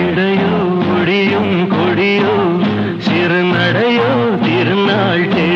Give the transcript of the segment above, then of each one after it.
ഇടയോടിയും കൊടിയോ ചെറുനടയോ തിരുനാൾ തേ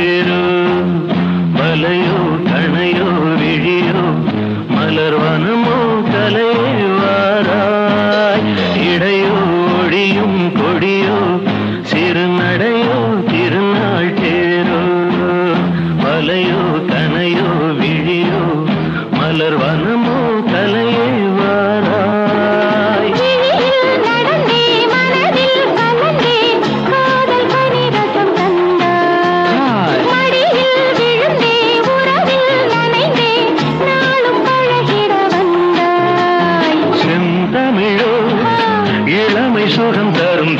சுகம் தரும்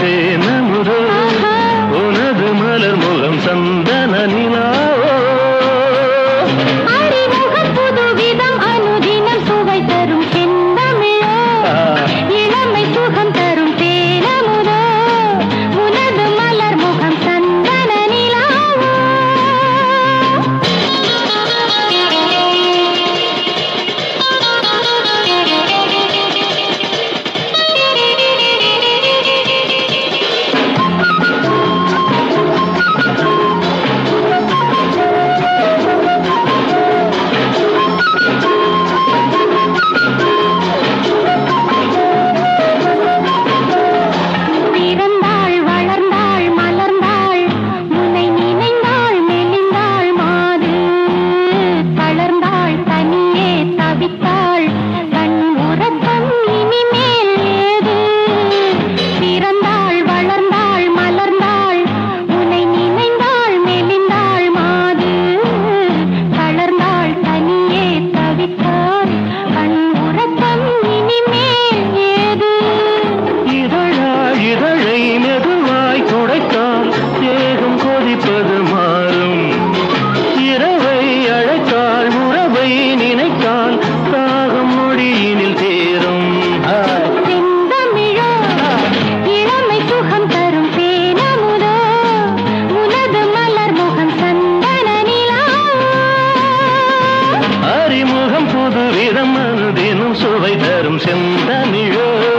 சுவை தரும் செந்தமிழோ.